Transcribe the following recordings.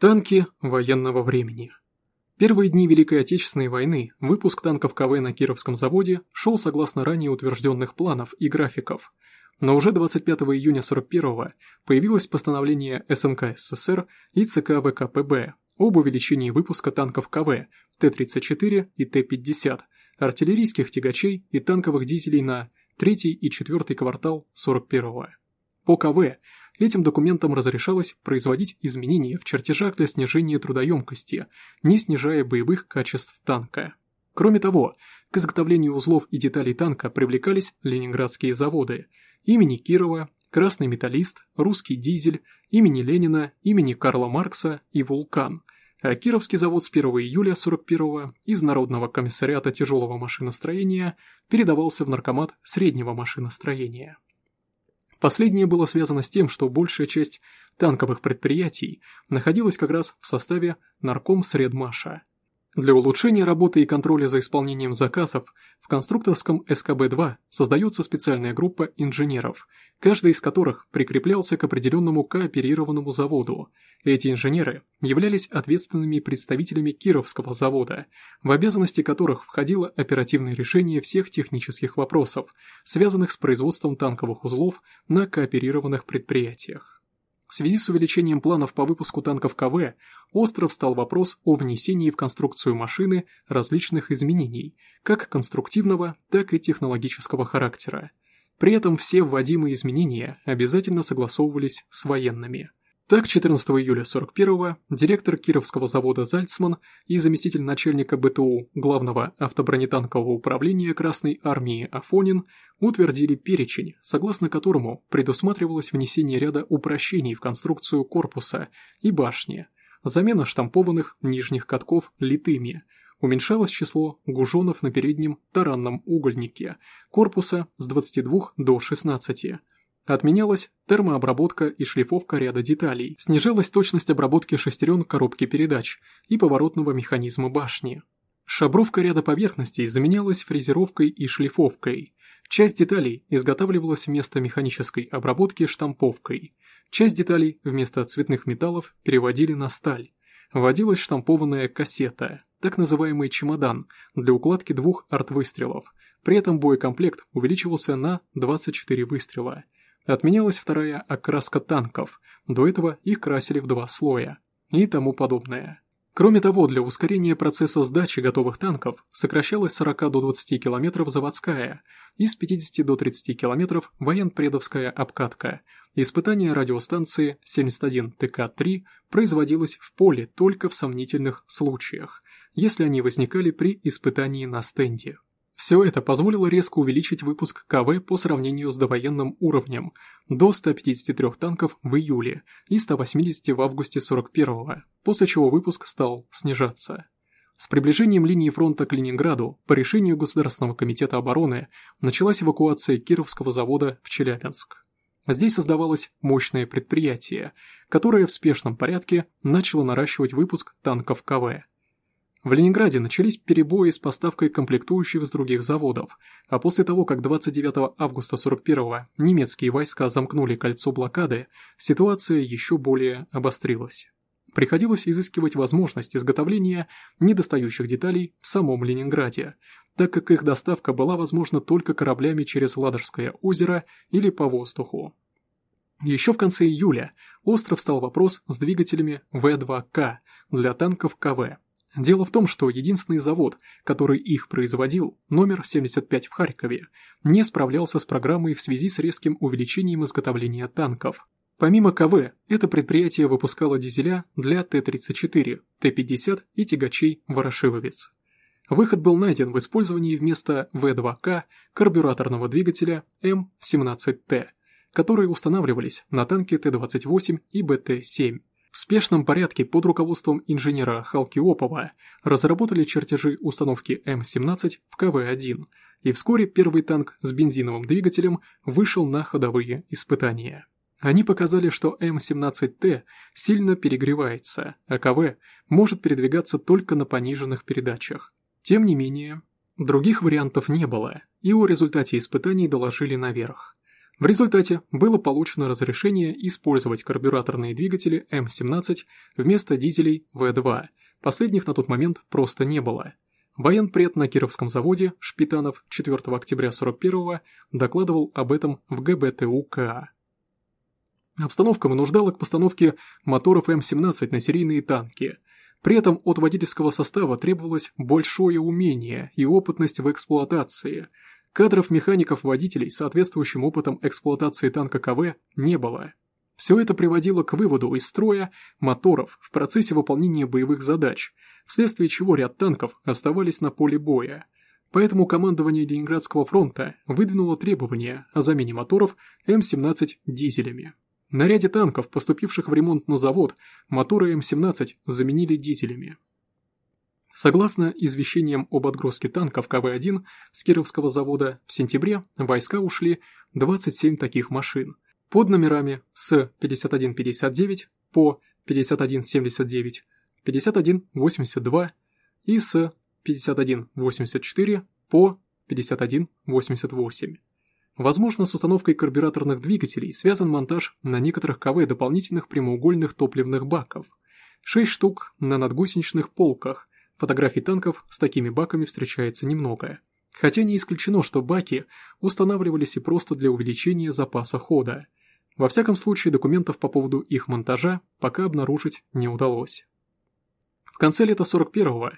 Танки военного времени. Первые дни Великой Отечественной войны выпуск танков КВ на Кировском заводе шел согласно ранее утвержденных планов и графиков. Но уже 25 июня 41 появилось постановление СНК СССР и ЦК ВКПБ об увеличении выпуска танков КВ Т-34 и Т-50, артиллерийских тягачей и танковых дизелей на 3 и 4 квартал 41 -го. По КВ Этим документом разрешалось производить изменения в чертежах для снижения трудоемкости, не снижая боевых качеств танка. Кроме того, к изготовлению узлов и деталей танка привлекались ленинградские заводы имени Кирова, Красный металлист, Русский дизель, имени Ленина, имени Карла Маркса и Вулкан, а Кировский завод с 1 июля 41 из Народного комиссариата тяжелого машиностроения передавался в Наркомат среднего машиностроения. Последнее было связано с тем, что большая часть танковых предприятий находилась как раз в составе нарком Средмаша. Для улучшения работы и контроля за исполнением заказов в конструкторском СКБ-2 создается специальная группа инженеров, каждый из которых прикреплялся к определенному кооперированному заводу. Эти инженеры являлись ответственными представителями Кировского завода, в обязанности которых входило оперативное решение всех технических вопросов, связанных с производством танковых узлов на кооперированных предприятиях. В связи с увеличением планов по выпуску танков КВ, остро встал вопрос о внесении в конструкцию машины различных изменений, как конструктивного, так и технологического характера. При этом все вводимые изменения обязательно согласовывались с военными. Так, 14 июля 41-го директор Кировского завода «Зальцман» и заместитель начальника БТУ Главного автобронетанкового управления Красной армии Афонин утвердили перечень, согласно которому предусматривалось внесение ряда упрощений в конструкцию корпуса и башни, замена штампованных нижних катков литыми, уменьшалось число гужонов на переднем таранном угольнике корпуса с 22 до 16, Отменялась термообработка и шлифовка ряда деталей, снижалась точность обработки шестерен коробки передач и поворотного механизма башни. Шабровка ряда поверхностей заменялась фрезеровкой и шлифовкой. Часть деталей изготавливалась вместо механической обработки штамповкой. Часть деталей вместо цветных металлов переводили на сталь. Вводилась штампованная кассета, так называемый чемодан, для укладки двух артвыстрелов. При этом боекомплект увеличивался на 24 выстрела – Отменялась вторая окраска танков, до этого их красили в два слоя, и тому подобное. Кроме того, для ускорения процесса сдачи готовых танков сокращалась с 40 до 20 км заводская и с 50 до 30 км военпредовская обкатка. Испытание радиостанции 71 ТК-3 производилось в поле только в сомнительных случаях, если они возникали при испытании на стенде. Все это позволило резко увеличить выпуск КВ по сравнению с довоенным уровнем до 153 танков в июле и 180 в августе 41-го, после чего выпуск стал снижаться. С приближением линии фронта к Ленинграду по решению Государственного комитета обороны началась эвакуация Кировского завода в Челябинск. Здесь создавалось мощное предприятие, которое в спешном порядке начало наращивать выпуск танков КВ. В Ленинграде начались перебои с поставкой комплектующих с других заводов, а после того, как 29 августа 41-го немецкие войска замкнули кольцо блокады, ситуация еще более обострилась. Приходилось изыскивать возможность изготовления недостающих деталей в самом Ленинграде, так как их доставка была возможна только кораблями через Ладожское озеро или по воздуху. Еще в конце июля остров стал вопрос с двигателями В-2К для танков КВ. Дело в том, что единственный завод, который их производил, номер 75 в Харькове, не справлялся с программой в связи с резким увеличением изготовления танков. Помимо КВ, это предприятие выпускало дизеля для Т-34, Т-50 и тягачей «Ворошиловец». Выход был найден в использовании вместо В2К карбюраторного двигателя М17Т, которые устанавливались на танке Т-28 и БТ-7. В спешном порядке под руководством инженера Халкиопова разработали чертежи установки М-17 в КВ-1, и вскоре первый танк с бензиновым двигателем вышел на ходовые испытания. Они показали, что М-17Т сильно перегревается, а КВ может передвигаться только на пониженных передачах. Тем не менее, других вариантов не было, и о результате испытаний доложили наверх. В результате было получено разрешение использовать карбюраторные двигатели М-17 вместо дизелей В-2, последних на тот момент просто не было. Военпред на Кировском заводе Шпитанов 4 октября 41 докладывал об этом в ГБТУ КА. Обстановка вынуждала к постановке моторов М-17 на серийные танки. При этом от водительского состава требовалось большое умение и опытность в эксплуатации. Кадров механиков-водителей с соответствующим опытом эксплуатации танка КВ не было. Все это приводило к выводу из строя моторов в процессе выполнения боевых задач, вследствие чего ряд танков оставались на поле боя. Поэтому командование Ленинградского фронта выдвинуло требования о замене моторов М-17 дизелями. На ряде танков, поступивших в ремонт на завод, моторы М-17 заменили дизелями. Согласно извещениям об отгрузке танков КВ-1 с Кировского завода, в сентябре войска ушли 27 таких машин под номерами с 5159 по 5179, 5182 и с 5184 по 5188. Возможно, с установкой карбюраторных двигателей связан монтаж на некоторых КВ дополнительных прямоугольных топливных баков. Шесть штук на надгусеничных полках. Фотографий танков с такими баками встречается немного. Хотя не исключено, что баки устанавливались и просто для увеличения запаса хода. Во всяком случае, документов по поводу их монтажа пока обнаружить не удалось. В конце лета 41-го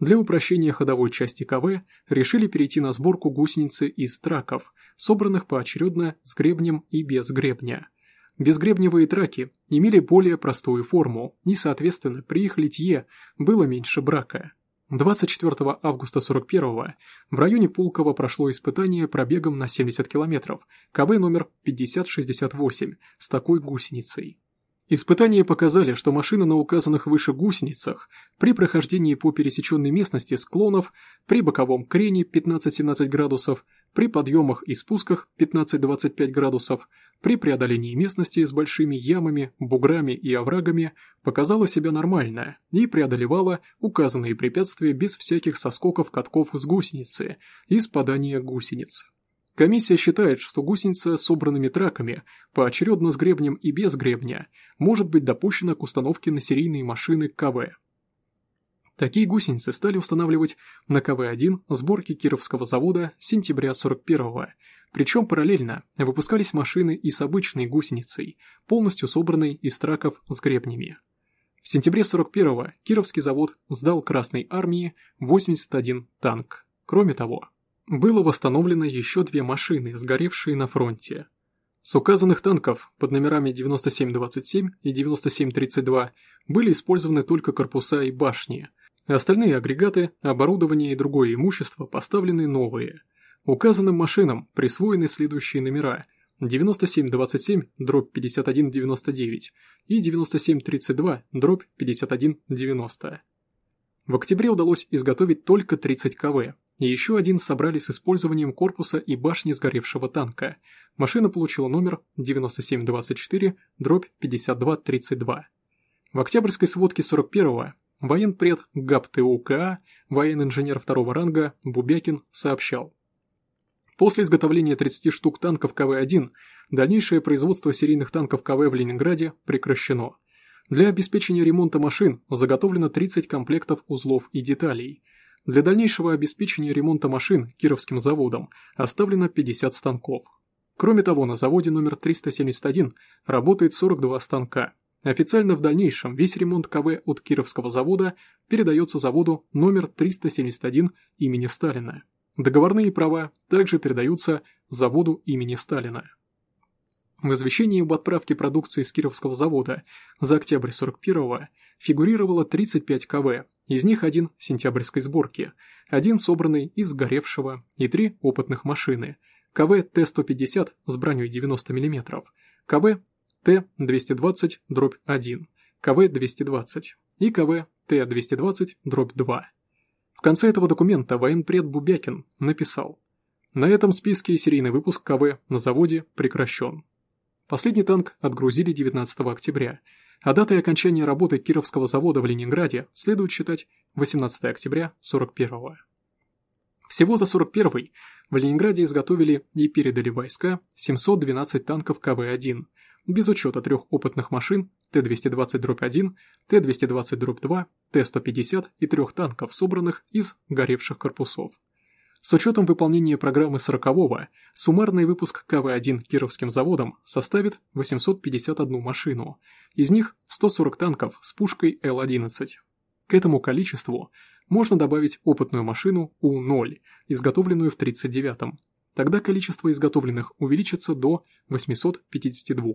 для упрощения ходовой части КВ решили перейти на сборку гусеницы из траков, собранных поочередно с гребнем и без гребня. Безгребневые траки имели более простую форму, и, соответственно, при их литье было меньше брака. 24 августа 41 в районе Пулково прошло испытание пробегом на 70 км, КВ номер 5068, с такой гусеницей. Испытания показали, что машина на указанных выше гусеницах при прохождении по пересеченной местности склонов, при боковом крене 15-17 градусов, при подъемах и спусках 15-25 градусов, при преодолении местности с большими ямами, буграми и оврагами показала себя нормально и преодолевала указанные препятствия без всяких соскоков катков с гусеницы и спадания гусениц. Комиссия считает, что гусеница с собранными траками, поочередно с гребнем и без гребня, может быть допущена к установке на серийные машины КВ. Такие гусеницы стали устанавливать на КВ-1 сборки Кировского завода с сентября 41-го, причем параллельно выпускались машины и с обычной гусеницей, полностью собранной из траков с гребнями. В сентябре 41-го Кировский завод сдал Красной армии 81 танк. Кроме того, было восстановлено еще две машины, сгоревшие на фронте. С указанных танков под номерами 9727 и 9732 были использованы только корпуса и башни. Остальные агрегаты, оборудование и другое имущество поставлены новые. Указанным машинам присвоены следующие номера 9727 дробь 5199 и 9732 дробь 5190. В октябре удалось изготовить только 30 КВ, и еще один собрали с использованием корпуса и башни сгоревшего танка. Машина получила номер 9724 дробь 5232. В октябрьской сводке 41-го военпред ГАП-ТУ КА, военный-инженер второго ранга Бубякин сообщал. После изготовления 30 штук танков КВ-1 дальнейшее производство серийных танков КВ в Ленинграде прекращено. Для обеспечения ремонта машин заготовлено 30 комплектов узлов и деталей. Для дальнейшего обеспечения ремонта машин Кировским заводом оставлено 50 станков. Кроме того, на заводе номер 371 работает 42 станка. Официально в дальнейшем весь ремонт КВ от Кировского завода передается заводу номер 371 имени Сталина. Договорные права также передаются заводу имени Сталина. В извещении об отправке продукции с Кировского завода за октябрь 41-го фигурировало 35 КВ, из них один сентябрьской сборки, один собранный из сгоревшего и три опытных машины, КВ Т-150 с броней 90 мм, КВ Т-220-1, КВ-220 и КВ Т-220-2. В конце этого документа военпред Бубякин написал «На этом списке серийный выпуск КВ на заводе прекращен». Последний танк отгрузили 19 октября, а датой окончания работы Кировского завода в Ленинграде следует считать 18 октября 41 -го. Всего за 41 в Ленинграде изготовили и передали войска 712 танков КВ-1, без учета трех опытных машин Т-220-1, Т-220-2, Т-150 и трех танков, собранных из горевших корпусов. С учетом выполнения программы 40-го, суммарный выпуск КВ-1 Кировским заводом составит 851 машину, из них 140 танков с пушкой Л-11. К этому количеству можно добавить опытную машину У-0, изготовленную в 1939-м. Тогда количество изготовленных увеличится до 852.